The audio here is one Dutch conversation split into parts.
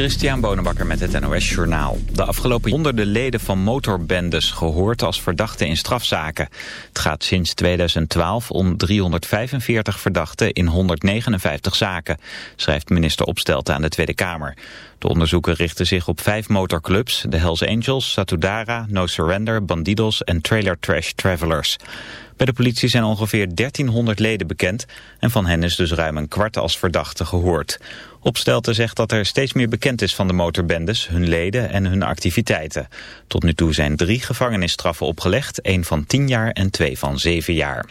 Christian Bonenbakker met het NOS Journaal. De afgelopen honderden leden van motorbendes gehoord als verdachten in strafzaken. Het gaat sinds 2012 om 345 verdachten in 159 zaken, schrijft minister Opstelten aan de Tweede Kamer. De onderzoeken richten zich op vijf motorclubs, de Hells Angels, Satudara, No Surrender, Bandidos en Trailer Trash Travelers. Bij de politie zijn ongeveer 1300 leden bekend en van hen is dus ruim een kwart als verdachte gehoord. Opstelten zegt dat er steeds meer bekend is van de motorbendes, hun leden en hun activiteiten. Tot nu toe zijn drie gevangenisstraffen opgelegd, één van 10 jaar en twee van 7 jaar.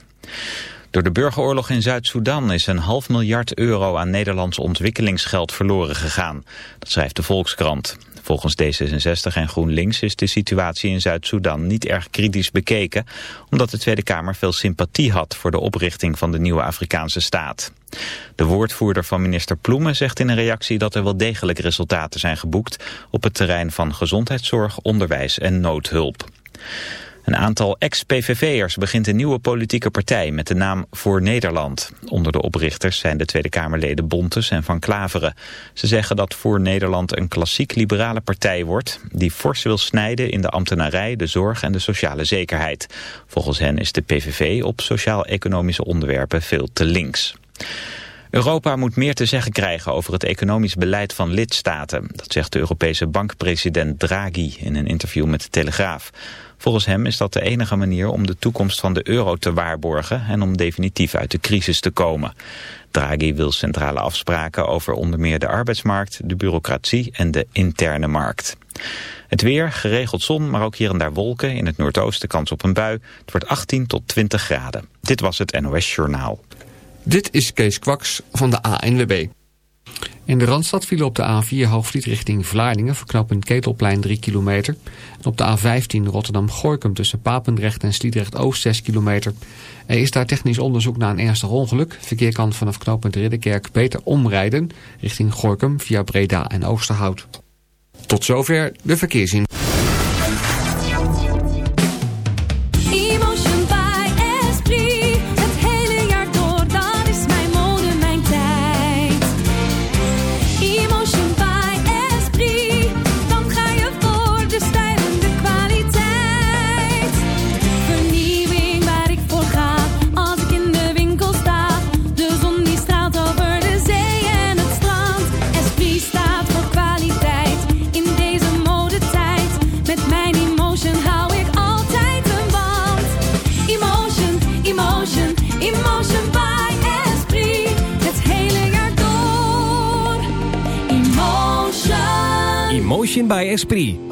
Door de burgeroorlog in Zuid-Soedan is een half miljard euro aan Nederlands ontwikkelingsgeld verloren gegaan. Dat schrijft de Volkskrant. Volgens D66 en GroenLinks is de situatie in Zuid-Soedan niet erg kritisch bekeken, omdat de Tweede Kamer veel sympathie had voor de oprichting van de nieuwe Afrikaanse staat. De woordvoerder van minister Ploemen zegt in een reactie dat er wel degelijk resultaten zijn geboekt op het terrein van gezondheidszorg, onderwijs en noodhulp. Een aantal ex-PVV'ers begint een nieuwe politieke partij met de naam Voor Nederland. Onder de oprichters zijn de Tweede Kamerleden Bontes en Van Klaveren. Ze zeggen dat Voor Nederland een klassiek liberale partij wordt... die fors wil snijden in de ambtenarij, de zorg en de sociale zekerheid. Volgens hen is de PVV op sociaal-economische onderwerpen veel te links. Europa moet meer te zeggen krijgen over het economisch beleid van lidstaten. Dat zegt de Europese bankpresident Draghi in een interview met de Telegraaf. Volgens hem is dat de enige manier om de toekomst van de euro te waarborgen en om definitief uit de crisis te komen. Draghi wil centrale afspraken over onder meer de arbeidsmarkt, de bureaucratie en de interne markt. Het weer, geregeld zon, maar ook hier en daar wolken. In het noordoosten kans op een bui. Het wordt 18 tot 20 graden. Dit was het NOS Journaal. Dit is Kees Kwaks van de ANWB. In de Randstad vielen op de A4 Hoofdvliet richting Vlaardingen... verknopend Ketelplein 3 kilometer. En op de A15 Rotterdam-Gorkum tussen Papendrecht en Sliedrecht-Oost 6 kilometer. Er is daar technisch onderzoek naar een ernstig ongeluk. Verkeer kan vanaf knooppunt Ridderkerk beter omrijden... richting Gorkum via Breda en Oosterhout. Tot zover de verkeersin.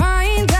find out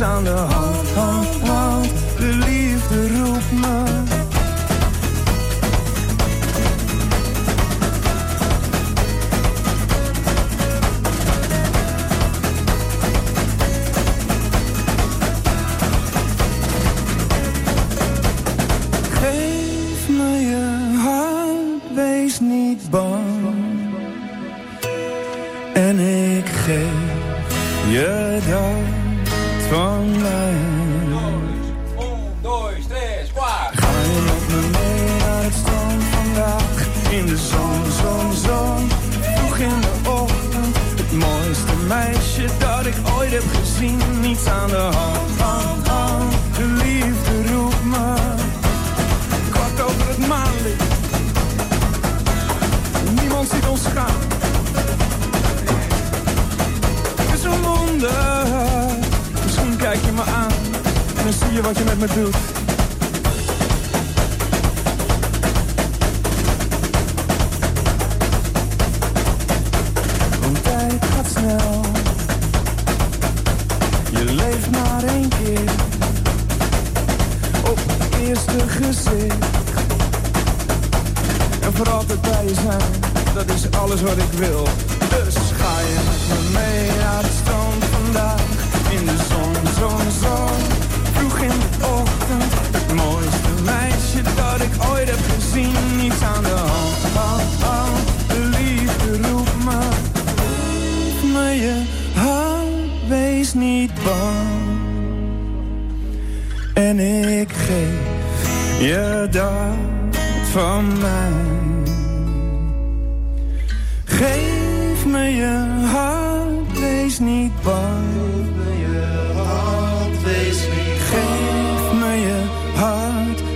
Gezien. Niets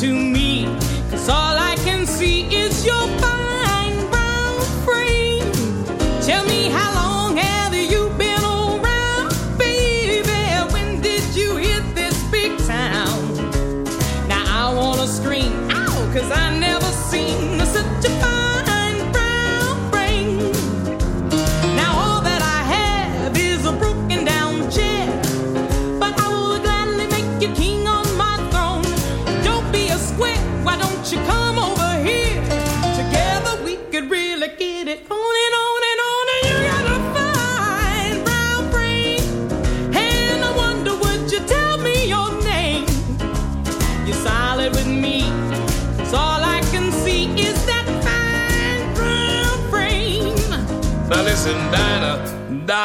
to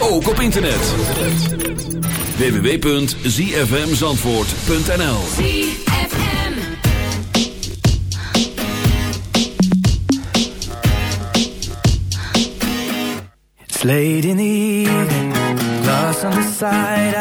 ook op internet. www.zfmzandvoort.nl It's late in the evening, lost on the side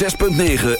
6.9